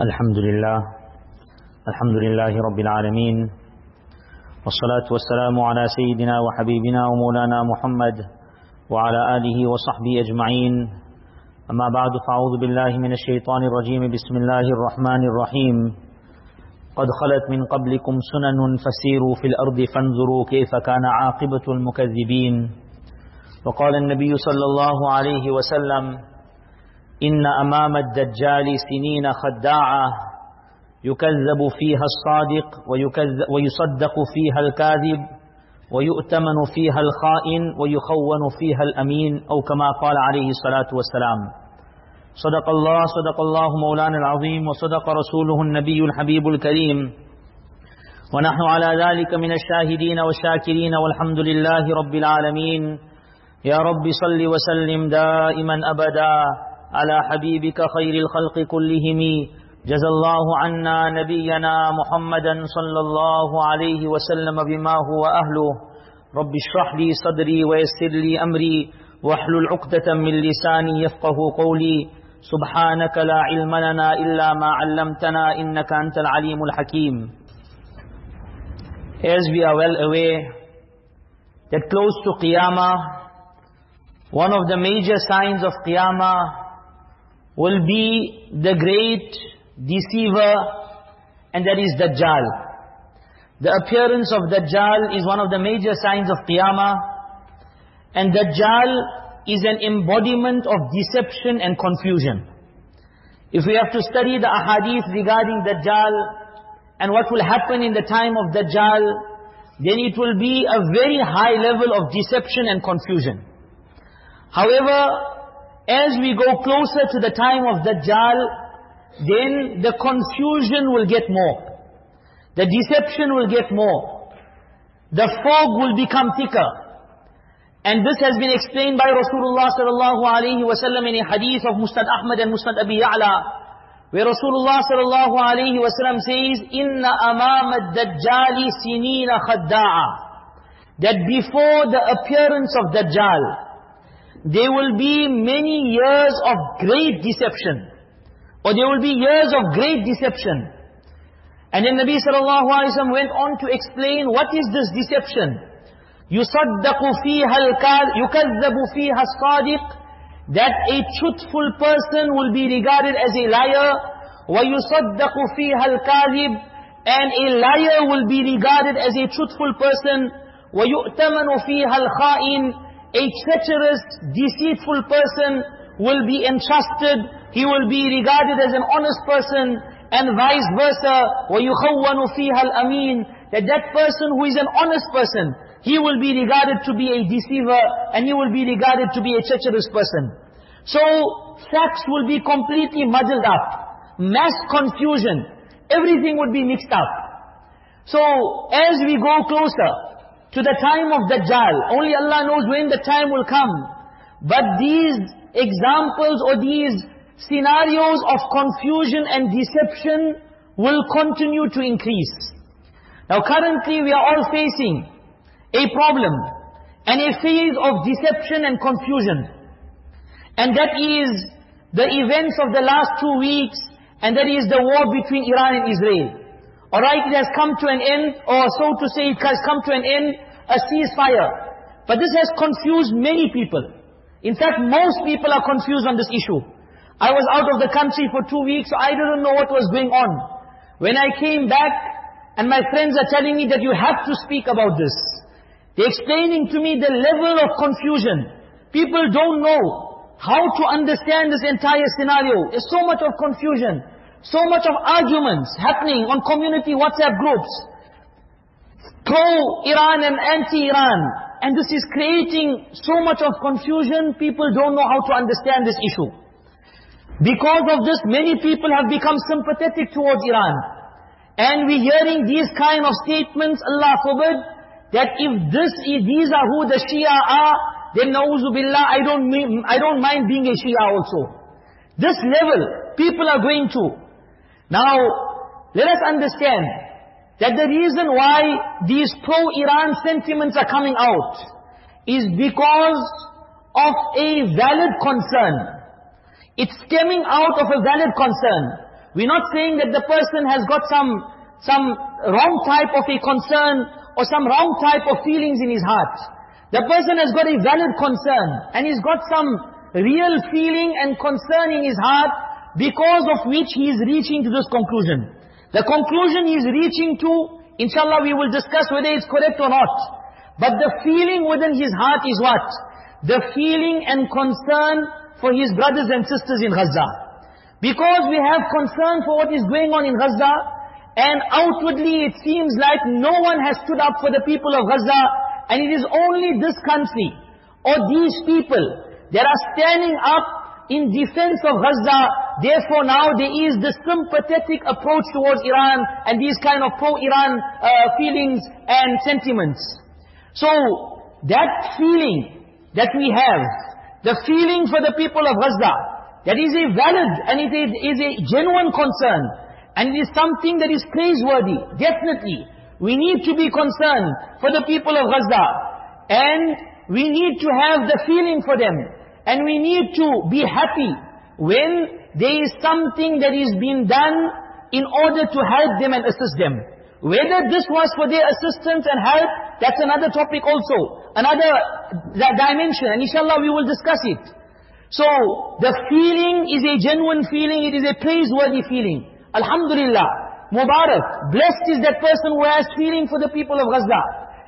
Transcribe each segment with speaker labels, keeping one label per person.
Speaker 1: الحمد لله الحمد لله رب العالمين والصلاة والسلام على سيدنا وحبيبنا ومولانا محمد وعلى آله وصحبه أجمعين. أما بعد فأعوذ بالله من الشيطان الرجيم. بسم الله الرحمن الرحيم. قد خلت من قبلكم سنن فسيروا في الأرض فانظروا كيف كان عاقبة المكذبين. وقال النبي صلى الله عليه وسلم إن أمام الدجال سنين خداعة يكذب فيها الصادق ويصدق فيها الكاذب ويؤتمن فيها الخائن ويخون فيها الأمين أو كما قال عليه الصلاة والسلام. صدق الله صدق الله مولانا العظيم وصدق رسوله النبي الحبيب الكريم. ونحن على ذلك من الشاهدين والشاكرين والحمد لله رب العالمين. يا رب صل وسلم دائما أبدا. على حبيبك خير الخلق كلهم. جزى الله عنا نبينا محمدا صلى الله عليه وسلم بما هو أهله. رب اشرح لي صدري ويسر لي أمري واحلل عقدة من لساني يفقه قولي. سبحانك لا علم لنا إلا ما علمتنا إنك أنت العليم الحكيم. As we are well aware that close to Qiyamah, one of the major signs of Qiyamah will be the great deceiver and that is Dajjal. The appearance of Dajjal is one of the major signs of Qiyamah and Dajjal is an embodiment of deception and confusion. If we have to study the ahadith regarding Dajjal and what will happen in the time of Dajjal, then it will be a very high level of deception and confusion. However, as we go closer to the time of Dajjal, then the confusion will get more. The deception will get more. The fog will become thicker. And this has been explained by Rasulullah sallallahu alaihi wasallam in a hadith of Musnad Ahmad and Musnad Abi Ya'la, where Rasulullah sallallahu alaihi wasallam says, "Inna amam ad-dajjali sinina khadda'a." That before the appearance of Dajjal, there will be many years of great deception. Or there will be years of great deception. And then Nabi sallallahu alayhi wa went on to explain what is this deception. يُصَدَّقُ فِيهَا الْكَالِ يُكَذَّبُ فِيهَا الصَّادِقِ That a truthful person will be regarded as a liar. وَيُصَدَّقُ فِيهَا الْكَاذِبِ And a liar will be regarded as a truthful person. وَيُؤْتَمَنُ فِيهَا الْخَائِنِ a treacherous, deceitful person will be entrusted, he will be regarded as an honest person, and vice versa, وَيُخَوَّنُ فِيهَا الْأَمِينَ That that person who is an honest person, he will be regarded to be a deceiver, and he will be regarded to be a treacherous person. So, facts will be completely muddled up. Mass confusion. Everything would be mixed up. So, as we go closer, to the time of Dajjal. Only Allah knows when the time will come. But these examples or these scenarios of confusion and deception will continue to increase. Now currently we are all facing a problem and a phase of deception and confusion. And that is the events of the last two weeks and that is the war between Iran and Israel. Alright, it has come to an end, or so to say, it has come to an end a ceasefire. But this has confused many people. In fact, most people are confused on this issue. I was out of the country for two weeks, so I didn't know what was going on. When I came back, and my friends are telling me that you have to speak about this. They're explaining to me the level of confusion. People don't know how to understand this entire scenario. There's so much of confusion. So much of arguments happening on community WhatsApp groups pro-Iran and anti-Iran. And this is creating so much of confusion, people don't know how to understand this issue. Because of this, many people have become sympathetic towards Iran. And we're hearing these kind of statements, Allah forbid, that if this is, these are who the Shia are, then na'uzubillah, I don't, I don't mind being a Shia also. This level, people are going to. Now, let us understand, that the reason why these pro-Iran sentiments are coming out is because of a valid concern. It's stemming out of a valid concern. We're not saying that the person has got some, some wrong type of a concern or some wrong type of feelings in his heart. The person has got a valid concern and he's got some real feeling and concern in his heart because of which he is reaching to this conclusion. The conclusion he is reaching to, inshallah we will discuss whether it's correct or not. But the feeling within his heart is what? The feeling and concern for his brothers and sisters in Gaza. Because we have concern for what is going on in Gaza, and outwardly it seems like no one has stood up for the people of Gaza, and it is only this country, or these people, that are standing up in defense of Gaza, therefore now there is this sympathetic approach towards Iran, and these kind of pro-Iran uh, feelings and sentiments. So, that feeling that we have, the feeling for the people of Gaza, that is a valid and it is a genuine concern. And it is something that is praiseworthy. Definitely. We need to be concerned for the people of Gaza. And we need to have the feeling for them. And we need to be happy when there is something that is being done in order to help them and assist them. Whether this was for their assistance and help, that's another topic also. Another dimension. And inshallah we will discuss it. So, the feeling is a genuine feeling, it is a praiseworthy feeling. Alhamdulillah, Mubarak, blessed is that person who has feeling for the people of Gaza.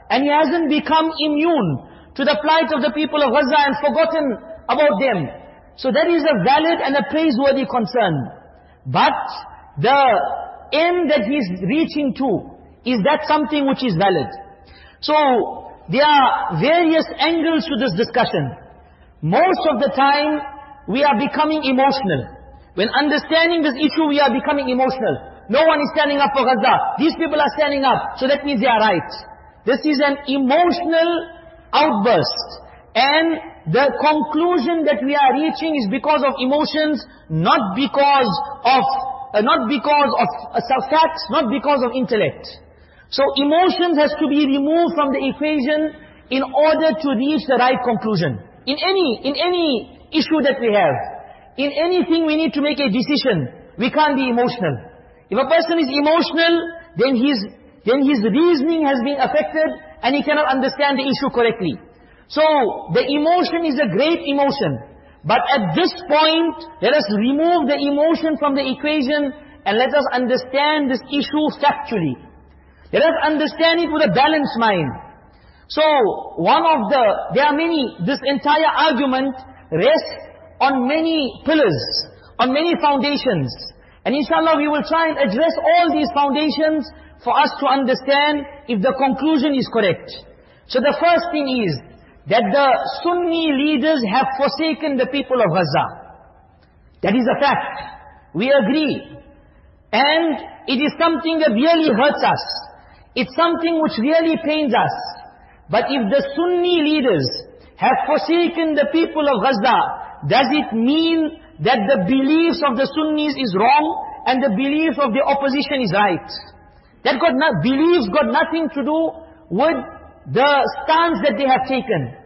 Speaker 1: And he hasn't become immune to the plight of the people of Gaza and forgotten about them. So that is a valid and a praiseworthy concern. But the end that he is reaching to, is that something which is valid? So, there are various angles to this discussion. Most of the time, we are becoming emotional. When understanding this issue, we are becoming emotional. No one is standing up for Gaza. These people are standing up, so that means they are right. This is an emotional outburst. And the conclusion that we are reaching is because of emotions, not because of, uh, not because of uh, facts, not because of intellect. So emotions has to be removed from the equation in order to reach the right conclusion. In any, in any issue that we have, in anything we need to make a decision, we can't be emotional. If a person is emotional, then his, then his reasoning has been affected and he cannot understand the issue correctly. So, the emotion is a great emotion. But at this point, let us remove the emotion from the equation and let us understand this issue factually. Let us understand it with a balanced mind. So, one of the, there are many, this entire argument rests on many pillars, on many foundations. And inshallah we will try and address all these foundations for us to understand if the conclusion is correct. So the first thing is, that the Sunni leaders have forsaken the people of Gaza. That is a fact. We agree. And it is something that really hurts us. It's something which really pains us. But if the Sunni leaders have forsaken the people of Gaza, does it mean that the beliefs of the Sunnis is wrong and the beliefs of the opposition is right? That got not, beliefs got nothing to do with the stance that they have taken.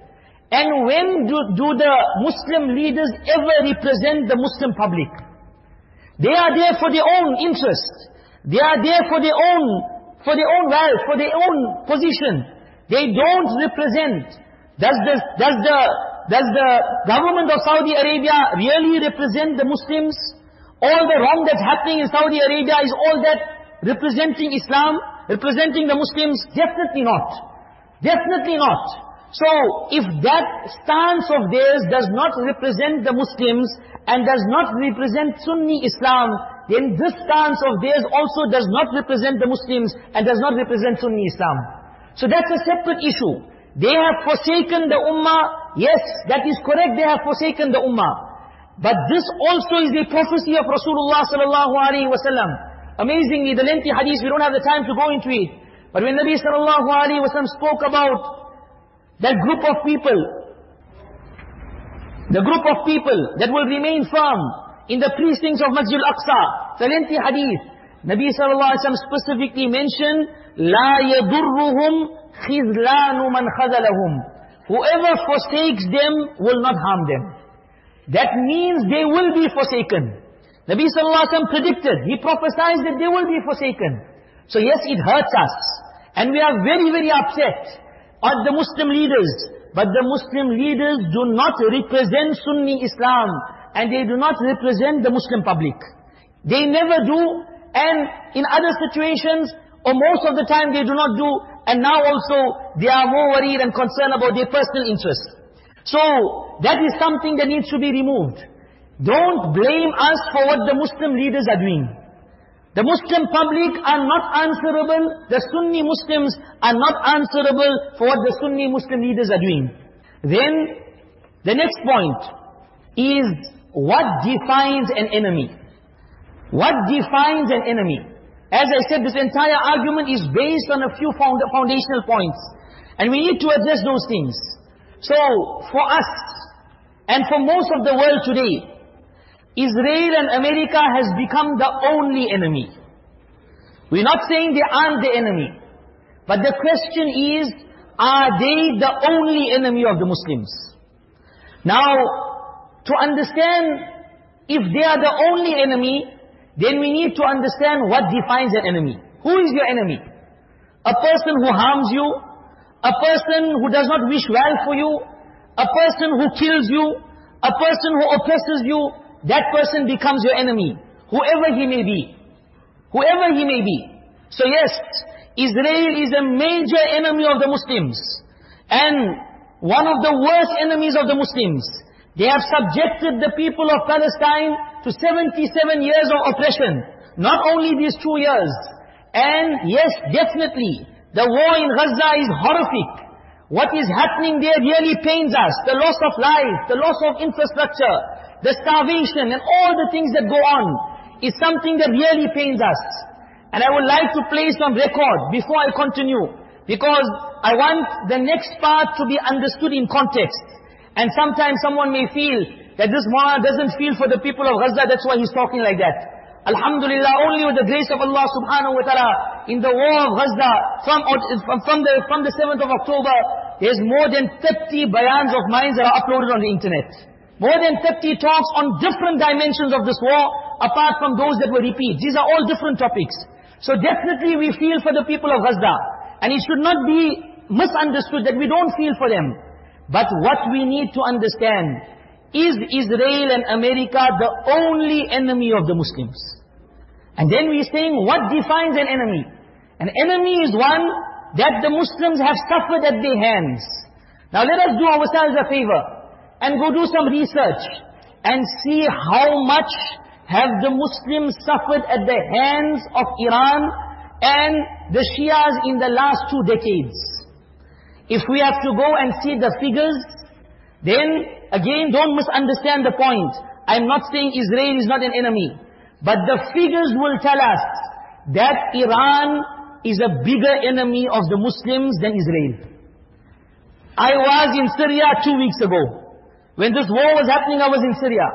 Speaker 1: And when do, do the Muslim leaders ever represent the Muslim public? They are there for their own interest. They are there for their own, for their own wealth, for their own position. They don't represent. Does the, does the, does the government of Saudi Arabia really represent the Muslims? All the wrong that's happening in Saudi Arabia is all that representing Islam, representing the Muslims? Definitely not. Definitely not. So, if that stance of theirs does not represent the Muslims and does not represent Sunni Islam, then this stance of theirs also does not represent the Muslims and does not represent Sunni Islam. So that's a separate issue. They have forsaken the ummah. Yes, that is correct, they have forsaken the ummah. But this also is a prophecy of Rasulullah sallallahu alaihi wasallam. Amazingly, the lengthy hadith, we don't have the time to go into it. But when Nabi sallallahu alaihi wasallam spoke about that group of people, the group of people that will remain firm in the precincts of Masjid al-Aqsa, the lengthy hadith, Nabi sallallahu alaihi wasallam specifically mentioned لا يضرهم خذلان من خذلهم Whoever forsakes them will not harm them. That means they will be forsaken. Nabi sallallahu alaihi wasallam predicted, he prophesied that they will be forsaken. So yes, it hurts us. And we are very, very upset at the Muslim leaders. But the Muslim leaders do not represent Sunni Islam. And they do not represent the Muslim public. They never do. And in other situations, or most of the time they do not do. And now also, they are more worried and concerned about their personal interests. So, that is something that needs to be removed. Don't blame us for what the Muslim leaders are doing. The Muslim public are not answerable. The Sunni Muslims are not answerable for what the Sunni Muslim leaders are doing. Then, the next point is what defines an enemy? What defines an enemy? As I said, this entire argument is based on a few found foundational points. And we need to address those things. So, for us, and for most of the world today, Israel and America has become the only enemy. We're not saying they aren't the enemy. But the question is, are they the only enemy of the Muslims? Now, to understand if they are the only enemy, then we need to understand what defines an enemy. Who is your enemy? A person who harms you, a person who does not wish well for you, a person who kills you, a person who oppresses you, that person becomes your enemy. Whoever he may be. Whoever he may be. So yes, Israel is a major enemy of the Muslims. And one of the worst enemies of the Muslims. They have subjected the people of Palestine to 77 years of oppression. Not only these two years. And yes, definitely, the war in Gaza is horrific. What is happening there really pains us. The loss of life, the loss of infrastructure, the starvation and all the things that go on is something that really pains us. And I would like to place on record before I continue, because I want the next part to be understood in context. And sometimes someone may feel that this Mu'ah doesn't feel for the people of Gaza, that's why he's talking like that. Alhamdulillah, only with the grace of Allah subhanahu wa ta'ala, in the war of Gaza, from, from, the, from the 7th of October, there's more than 30 bayans of mine that are uploaded on the internet. More than 50 talks on different dimensions of this war, apart from those that were repeat. These are all different topics. So definitely we feel for the people of Gaza. And it should not be misunderstood that we don't feel for them. But what we need to understand, is Israel and America the only enemy of the Muslims? And then we're saying, what defines an enemy? An enemy is one that the Muslims have suffered at their hands. Now let us do ourselves a favor and go do some research and see how much have the Muslims suffered at the hands of Iran and the Shias in the last two decades. If we have to go and see the figures, then again don't misunderstand the point. I'm not saying Israel is not an enemy. But the figures will tell us that Iran is a bigger enemy of the Muslims than Israel. I was in Syria two weeks ago. When this war was happening, I was in Syria.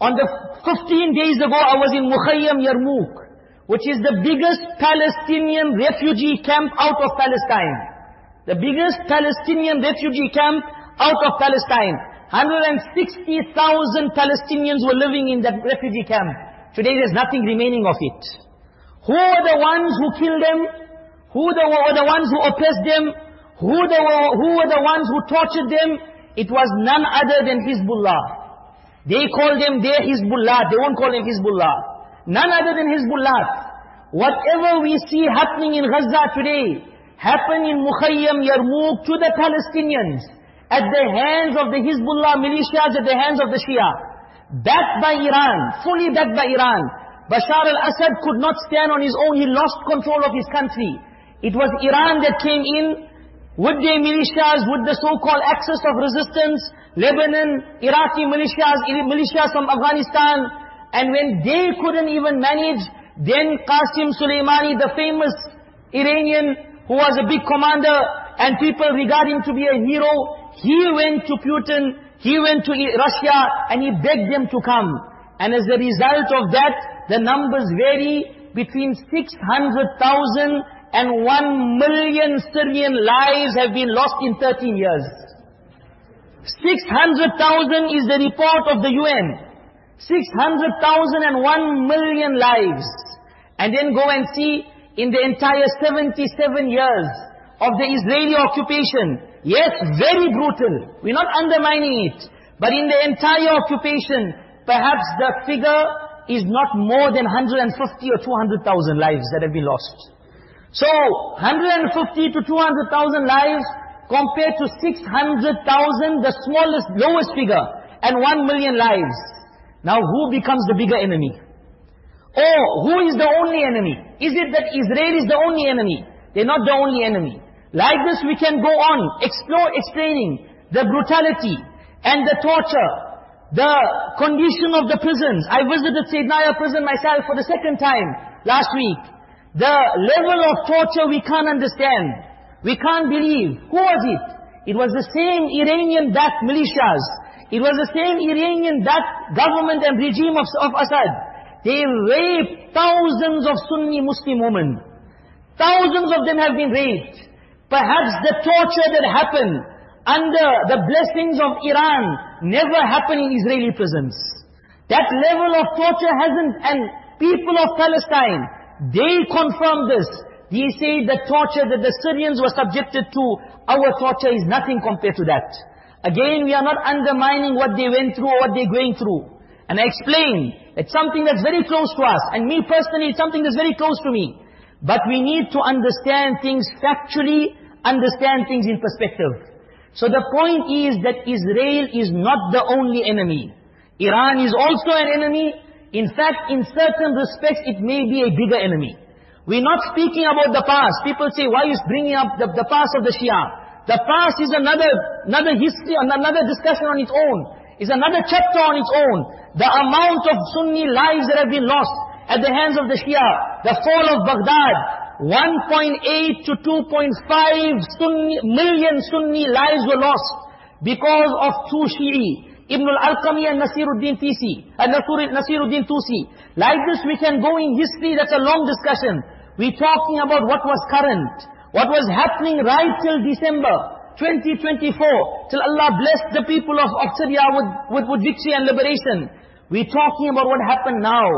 Speaker 1: On the 15 days ago, I was in Mukhayyam Yarmouk, which is the biggest Palestinian refugee camp out of Palestine. The biggest Palestinian refugee camp out of Palestine. 160,000 Palestinians were living in that refugee camp. Today there's nothing remaining of it. Who were the ones who killed them? Who the, were the ones who oppressed them? Who, the, who were the ones who tortured them? It was none other than Hizbullah. They call them their Hizbullah. They won't call them Hizbullah. None other than Hizbullah. Whatever we see happening in Gaza today, happen in Mukhayyam, Yarmouk, to the Palestinians, at the hands of the Hizbullah militias, at the hands of the Shia. Backed by Iran, fully backed by Iran. Bashar al-Assad could not stand on his own. He lost control of his country. It was Iran that came in with their militias, with the so-called axis of resistance, Lebanon, Iraqi militias, militias from Afghanistan, and when they couldn't even manage, then Qasim Soleimani, the famous Iranian, who was a big commander, and people regard him to be a hero, he went to Putin, he went to Russia, and he begged them to come. And as a result of that, the numbers vary between 600,000 and one million Syrian lives have been lost in 13 years. 600,000 is the report of the UN. 600,000 and 1 million lives. And then go and see in the entire 77 years of the Israeli occupation. Yes, very brutal. We're not undermining it. But in the entire occupation, perhaps the figure is not more than 150 or 200,000 lives that have been lost. So, 150 to 200,000 lives compared to 600,000, the smallest, lowest figure, and 1 million lives. Now who becomes the bigger enemy? Or who is the only enemy? Is it that Israel is the only enemy? They're not the only enemy. Like this we can go on, explore, explaining the brutality and the torture, the condition of the prisons. I visited Saydnaya prison myself for the second time last week. The level of torture we can't understand. We can't believe. Who was it? It was the same Iranian-backed militias it was the same Iranian-backed government and regime of, of Assad. They raped thousands of Sunni Muslim women. Thousands of them have been raped. Perhaps the torture that happened under the blessings of Iran never happened in Israeli prisons. That level of torture hasn't, and people of Palestine, they confirm this. They say the torture that the Syrians were subjected to, our torture is nothing compared to that. Again, we are not undermining what they went through or what they're going through. And I explain, it's something that's very close to us. And me personally, it's something that's very close to me. But we need to understand things factually, understand things in perspective. So the point is that Israel is not the only enemy. Iran is also an enemy. In fact, in certain respects, it may be a bigger enemy. We're not speaking about the past. People say, why you bringing up the, the past of the Shia? The past is another, another history, another discussion on its own. Is another chapter on its own. The amount of Sunni lives that have been lost at the hands of the Shia. The fall of Baghdad. 1.8 to 2.5 Sunni, million Sunni lives were lost because of two Shi'i. Ibn al-Alqami and Nasiruddin Tisi, uh, and Nasiruddin Tusi. Like this we can go in history, that's a long discussion. We're talking about what was current. What was happening right till December 2024, till Allah blessed the people of, of with, with, with victory and liberation. We're talking about what happened now.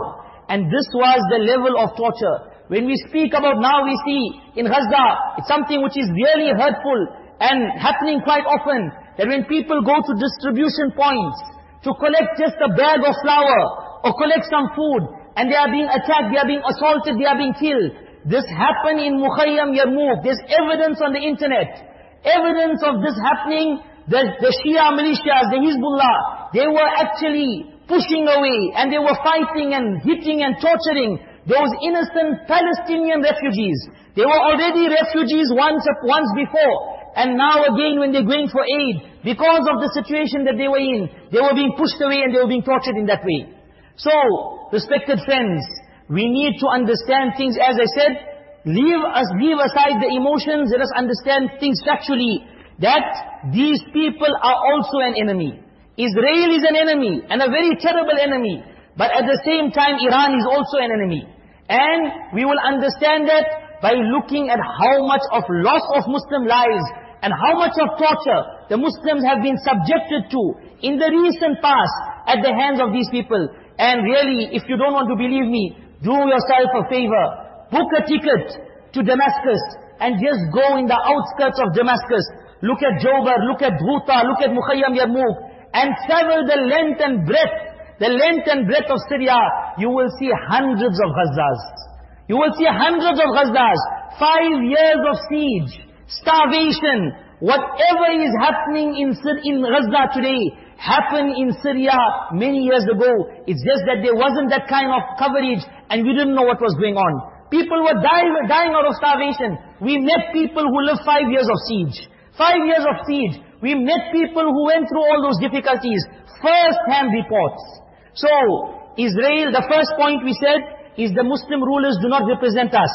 Speaker 1: And this was the level of torture. When we speak about now, we see in Gaza, it's something which is really hurtful and happening quite often. That when people go to distribution points to collect just a bag of flour or collect some food, and they are being attacked, they are being assaulted, they are being killed. This happened in Mukhayyam Yarmouk. There's evidence on the internet. Evidence of this happening. The, the Shia militias, the Hezbollah, they were actually pushing away and they were fighting and hitting and torturing those innocent Palestinian refugees. They were already refugees once, once before. And now again when they're going for aid, because of the situation that they were in, they were being pushed away and they were being tortured in that way. So, respected friends, we need to understand things, as I said, leave us, leave aside the emotions, let us understand things factually, that these people are also an enemy. Israel is an enemy, and a very terrible enemy. But at the same time, Iran is also an enemy. And we will understand that by looking at how much of loss of Muslim lives and how much of torture the Muslims have been subjected to in the recent past at the hands of these people. And really, if you don't want to believe me, do yourself a favor. Book a ticket to Damascus and just go in the outskirts of Damascus. Look at Jobar, look at Ghuta, look at Mukhayyam Yarmouk and travel the length and breadth, the length and breadth of Syria. You will see hundreds of Ghazas. You will see hundreds of Ghazas. Five years of siege, starvation, whatever is happening in, in Gaza today, happened in Syria many years ago. It's just that there wasn't that kind of coverage and we didn't know what was going on. People were dying, dying out of starvation. We met people who lived five years of siege. Five years of siege. We met people who went through all those difficulties. First-hand reports. So, Israel, the first point we said, is the Muslim rulers do not represent us.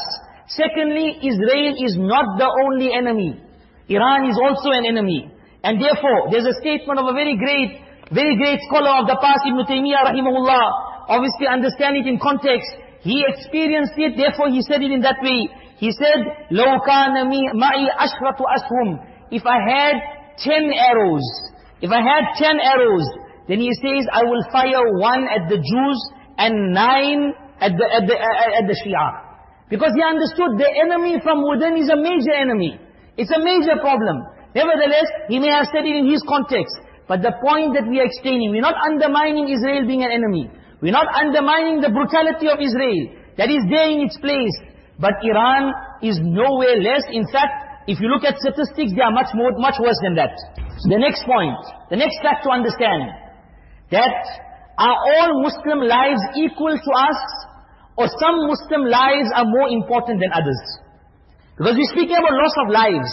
Speaker 1: Secondly, Israel is not the only enemy. Iran is also an enemy. And therefore, there's a statement of a very great, very great scholar of the past, Ibn Taymiyyah rahimahullah. Obviously understand it in context. He experienced it, therefore he said it in that way. He said, لَوْ كَانَ مَعِي أَشْرَةُ أَسْهُمْ If I had ten arrows, if I had ten arrows, then he says, I will fire one at the Jews and nine at the, at the, at the Shia. Because he understood the enemy from within is a major enemy. It's a major problem. Nevertheless, he may have said it in his context. But the point that we are explaining, we're not undermining Israel being an enemy. We're not undermining the brutality of Israel. That is there in its place. But Iran is nowhere less. In fact, if you look at statistics, they are much more, much worse than that. The next point, the next fact to understand, that are all Muslim lives equal to us or some Muslim lives are more important than others. Because we're speaking about loss of lives.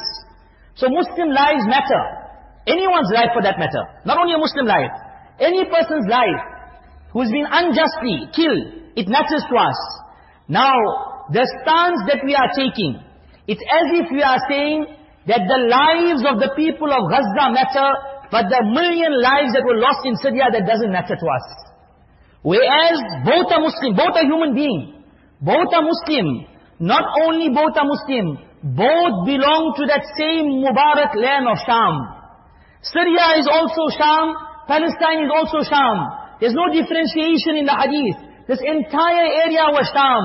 Speaker 1: So Muslim lives matter. Anyone's life for that matter. Not only a Muslim life. Any person's life who's been unjustly killed, it matters to us. Now, the stance that we are taking, it's as if we are saying that the lives of the people of Gaza matter, but the million lives that were lost in Syria, that doesn't matter to us. Whereas both are Muslim, both are human being, both are Muslim. Not only both are Muslim, both belong to that same Mubarak land of Sham. Syria is also Sham, Palestine is also Sham. There's no differentiation in the hadith. This entire area was Sham.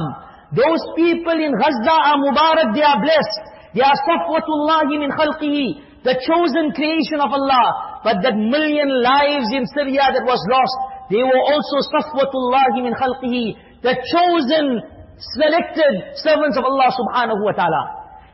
Speaker 1: Those people in Gaza are Mubarak, they are blessed. They are Safwatullahi min khalqihi, the chosen creation of Allah. But that million lives in Syria that was lost, they were also Safwatullahi min khalqihi, the chosen, selected servants of Allah subhanahu wa ta'ala.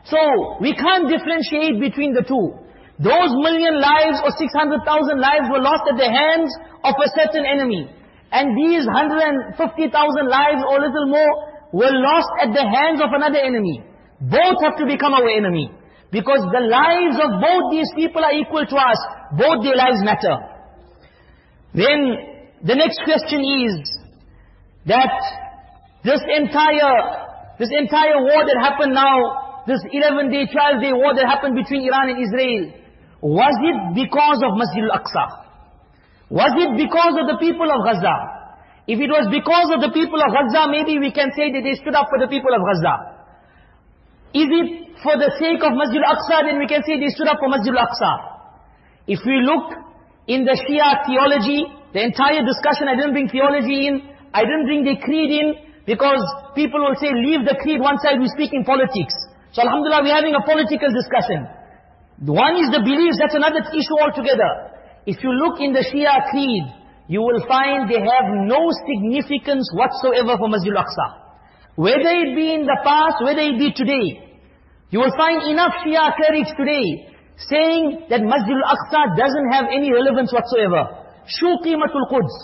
Speaker 1: So, we can't differentiate between the two. Those million lives or 600,000 lives were lost at the hands of a certain enemy. And these 150,000 lives or little more were lost at the hands of another enemy. Both have to become our enemy. Because the lives of both these people are equal to us. Both their lives matter. Then the next question is that this entire, this entire war that happened now, this 11-day, 12-day war that happened between Iran and Israel, was it because of Masjid al-Aqsa? Was it because of the people of Gaza? If it was because of the people of Gaza, maybe we can say that they stood up for the people of Gaza. Is it for the sake of Masjid al-Aqsa, then we can say they stood up for Masjid al-Aqsa. If we look in the Shia theology, the entire discussion, I didn't bring theology in, I didn't bring the creed in, because people will say, leave the creed one side, we speak in politics. So alhamdulillah, we're having a political discussion. One is the beliefs, that's another issue altogether. If you look in the Shia creed, you will find they have no significance whatsoever for Masjid al-Aqsa. Whether it be in the past, whether it be today. You will find enough Shia clerics today saying that Masjid al-Aqsa doesn't have any relevance whatsoever. Shu qimatul Quds.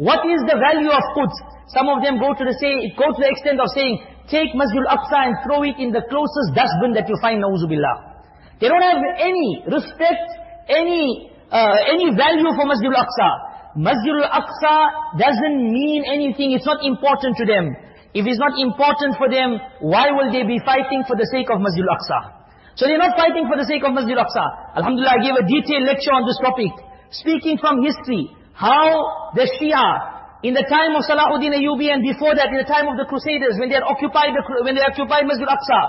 Speaker 1: What is the value of Quds? Some of them go to the say, go to the extent of saying, take Masjid al-Aqsa and throw it in the closest dustbin that you find, na'uzubillah. They don't have any respect, any uh, any value for Masjid al-Aqsa. Masjid al-Aqsa doesn't mean anything, it's not important to them. If it's not important for them, why will they be fighting for the sake of Masjid al-Aqsa? So they're not fighting for the sake of Masjid al-Aqsa. Alhamdulillah, I gave a detailed lecture on this topic speaking from history, how the Shia, in the time of Salahuddin Ayyubi and before that, in the time of the Crusaders, when they occupied, the, when they occupied Masjid Aqsa,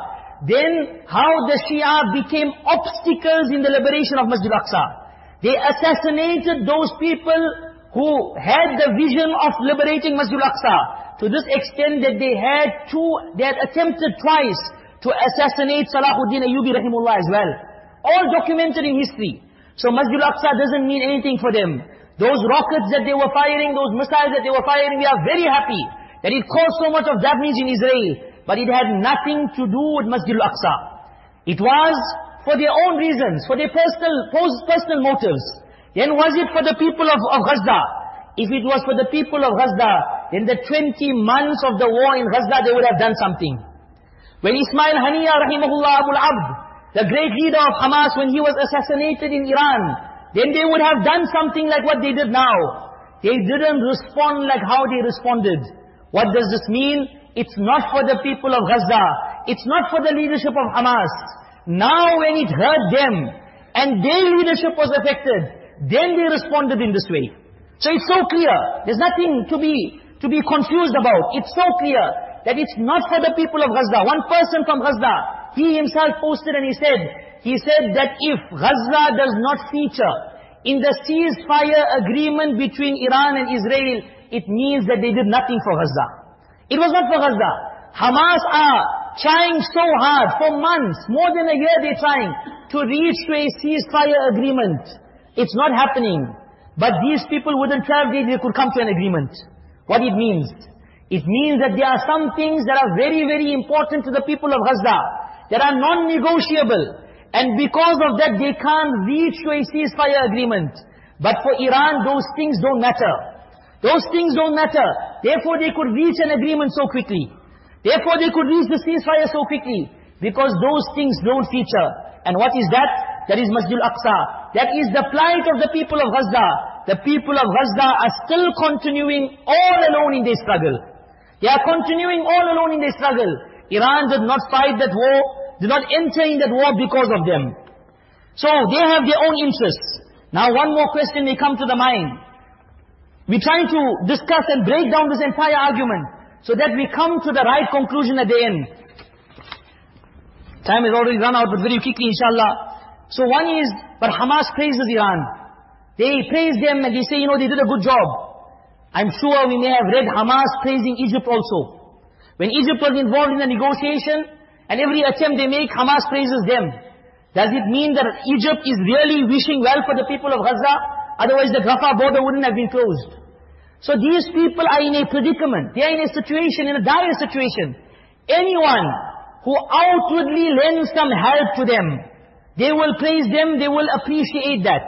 Speaker 1: then how the Shia became obstacles in the liberation of Masjid Aqsa. They assassinated those people who had the vision of liberating Masjid Aqsa to this extent that they had two, they had attempted twice to assassinate Salahuddin Ayyubi rahimullah as well. All documented in history. So Masjid al-Aqsa doesn't mean anything for them. Those rockets that they were firing, those missiles that they were firing, we are very happy that it caused so much of damage in Israel. But it had nothing to do with Masjid al-Aqsa. It was for their own reasons, for their personal, personal motives. Then was it for the people of, of Gaza? If it was for the people of Gaza, then the 20 months of the war in Gaza, they would have done something. When Ismail Haniya rahimahullah Abu Abd, the great leader of Hamas, when he was assassinated in Iran, then they would have done something like what they did now. They didn't respond like how they responded. What does this mean? It's not for the people of Gaza. It's not for the leadership of Hamas. Now when it hurt them, and their leadership was affected, then they responded in this way. So it's so clear. There's nothing to be, to be confused about. It's so clear that it's not for the people of Gaza. One person from Gaza, he himself posted and he said, he said that if Gaza does not feature in the ceasefire agreement between Iran and Israel, it means that they did nothing for Gaza. It was not for Gaza. Hamas are trying so hard for months, more than a year they're trying to reach to a ceasefire agreement. It's not happening. But these people wouldn't tell they, they could come to an agreement. What it means? It means that there are some things that are very, very important to the people of Gaza, that are non-negotiable. And because of that, they can't reach to a ceasefire agreement. But for Iran, those things don't matter. Those things don't matter. Therefore, they could reach an agreement so quickly. Therefore, they could reach the ceasefire so quickly. Because those things don't feature. And what is that? That is Masjid al-Aqsa. That is the plight of the people of Gaza. The people of Gaza are still continuing all alone in their struggle. They are continuing all alone in their struggle. Iran did not fight that war, did not enter in that war because of them. So they have their own interests. Now one more question may come to the mind. We're trying to discuss and break down this entire argument so that we come to the right conclusion at the end. Time has already run out, but very quickly inshallah. So one is, but Hamas praises Iran. They praise them and they say, you know, they did a good job. I'm sure we may have read Hamas praising Egypt also. When Egypt was involved in the negotiation, and every attempt they make, Hamas praises them. Does it mean that Egypt is really wishing well for the people of Gaza? Otherwise the Gaza border wouldn't have been closed. So these people are in a predicament. They are in a situation, in a dire situation. Anyone who outwardly lends some help to them, they will praise them, they will appreciate that.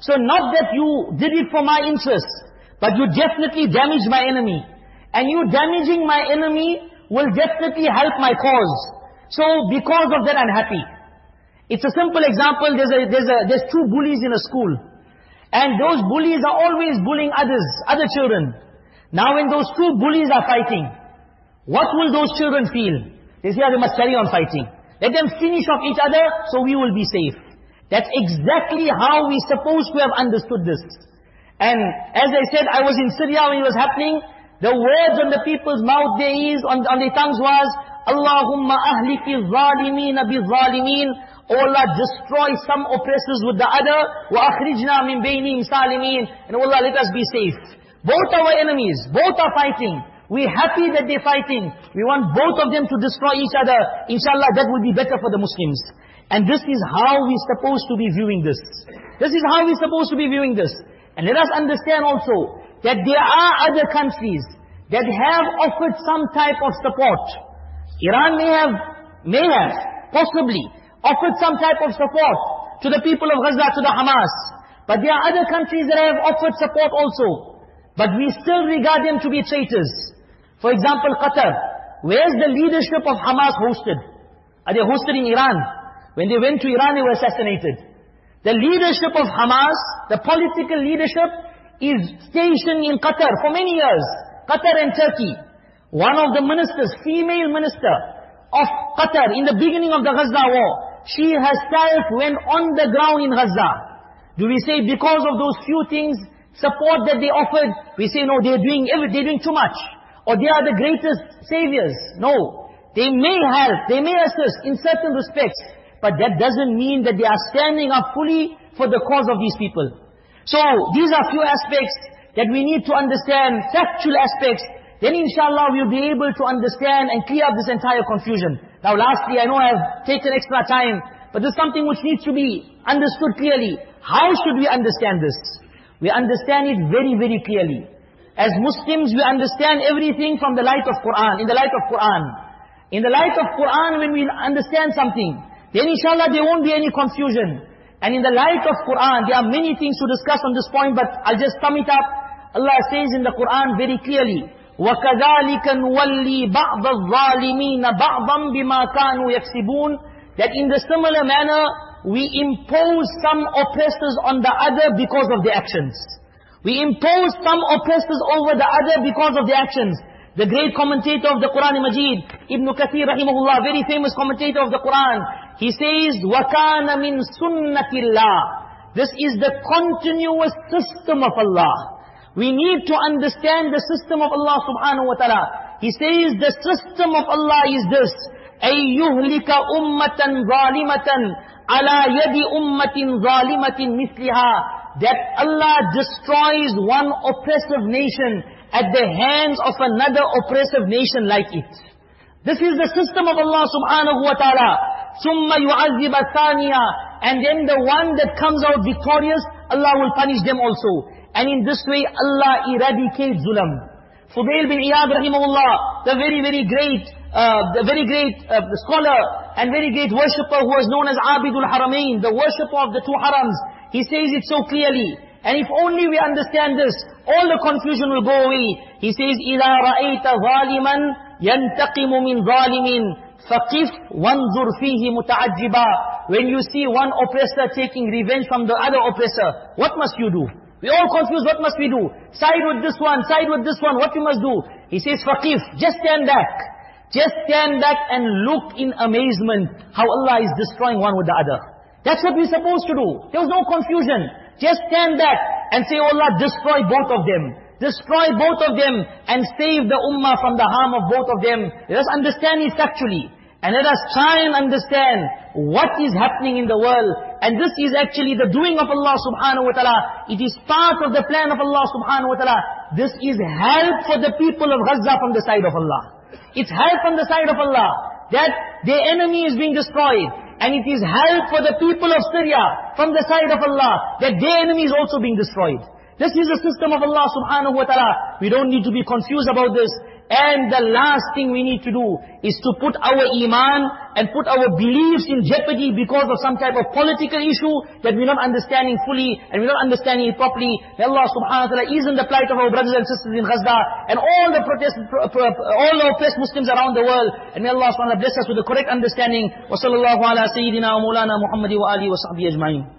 Speaker 1: So not that you did it for my interest, but you definitely damaged my enemy. And you damaging my enemy will definitely help my cause. So because of that I'm happy. It's a simple example, there's, a, there's, a, there's two bullies in a school. And those bullies are always bullying others, other children. Now when those two bullies are fighting, what will those children feel? They say, oh, they must carry on fighting. Let them finish off each other so we will be safe. That's exactly how we're supposed to have understood this. And as I said, I was in Syria when it was happening. The words on the people's mouth there is, on, on their tongues was, Allahumma ahliki zalimin bi zalimin. O Allah, destroy some oppressors with the other. Wa akhrijna min baynihim salimin. And O Allah, let us be safe. Both our enemies, both are fighting. We're happy that they're fighting. We want both of them to destroy each other. Inshallah, that will be better for the Muslims. And this is how we're supposed to be viewing this. This is how we're supposed to be viewing this. And let us understand also that there are other countries that have offered some type of support. Iran may have, may have, possibly, offered some type of support to the people of Gaza, to the Hamas. But there are other countries that have offered support also. But we still regard them to be traitors. For example, Qatar. Where's the leadership of Hamas hosted? Are they hosted in Iran? When they went to Iran, they were assassinated. The leadership of Hamas, the political leadership, is stationed in Qatar for many years. Qatar and Turkey. One of the ministers, female minister of Qatar in the beginning of the Gaza war, she herself went on the ground in Gaza. Do we say because of those few things, support that they offered, we say no, they're doing they're doing too much or they are the greatest saviors. No. They may help, they may assist in certain respects, but that doesn't mean that they are standing up fully for the cause of these people. So, these are few aspects that we need to understand, factual aspects, then inshallah we'll be able to understand and clear up this entire confusion. Now lastly, I know I've taken extra time, but there's something which needs to be understood clearly. How should we understand this? We understand it very, very clearly. As Muslims, we understand everything from the light of Quran, in the light of Quran. In the light of Quran, when we understand something, then inshallah there won't be any confusion. And in the light of Quran, there are many things to discuss on this point, but I'll just sum it up. Allah says in the Quran very clearly, وَكَذَلِكَ نُوَلِّي بَعْضَ الظَّالِمِينَ بَعْضًا بِمَا كَانُوا يَكْسِبُونَ That in the similar manner, we impose some oppressors on the other because of their actions. We impose some oppressors over the other because of their actions. The great commentator of the Quran Majid, Ibn Kathir rahimahullah, very famous commentator of the Quran, he says, وَكَانَ مِن سُنَّةِ اللَّهِ This is the continuous system of Allah. We need to understand the system of Allah subhanahu wa ta'ala. He says the system of Allah is this, أَيُّهْلِكَ أُمَّةً ظَالِمَةً عَلَى يَدِ أُمَّةٍ ظَالِمَةٍ مِثْلِهَا that Allah destroys one oppressive nation at the hands of another oppressive nation like it. This is the system of Allah subhanahu wa ta'ala. ثُمَّ يُعَذِّبَ الثَّانِيَةِ And then the one that comes out victorious, Allah will punish them also. And in this way, Allah eradicates zulam. Fudail bin Iyad rahimahullah, the very, very great, uh, the very great uh, scholar and very great worshipper who was known as Abidul Haramain, the worshipper of the two harams, he says it so clearly. And if only we understand this, all the confusion will go away. He says, إِذَا رَأَيْتَ ظَالِمًا ينتقم من ظالم فقف وانظر فيه متعجبا When you see one oppressor taking revenge from the other oppressor, what must you do? We all confused, what must we do? Side with this one, side with this one, what we must do? He says, faqif, just stand back. Just stand back and look in amazement how Allah is destroying one with the other. That's what we're supposed to do. There was no confusion. Just stand back and say, oh Allah, destroy both of them. Destroy both of them and save the ummah from the harm of both of them. Let us understand it factually. And let us try and understand what is happening in the world. And this is actually the doing of Allah subhanahu wa ta'ala. It is part of the plan of Allah subhanahu wa ta'ala. This is help for the people of Gaza from the side of Allah. It's help from the side of Allah. That their enemy is being destroyed. And it is help for the people of Syria from the side of Allah. That their enemy is also being destroyed. This is the system of Allah subhanahu wa ta'ala. We don't need to be confused about this. And the last thing we need to do is to put our iman and put our beliefs in jeopardy because of some type of political issue that we're not understanding fully and we're not understanding it properly. May Allah subhanahu wa ta'ala ease in the plight of our brothers and sisters in Gaza and all the protest, all the oppressed Muslims around the world. And may Allah subhanahu wa ta'ala bless us with the correct understanding. Wa sallallahu ala sayyidina wa mulana Muhammadi wa alihi wa sahbihi ajma'in.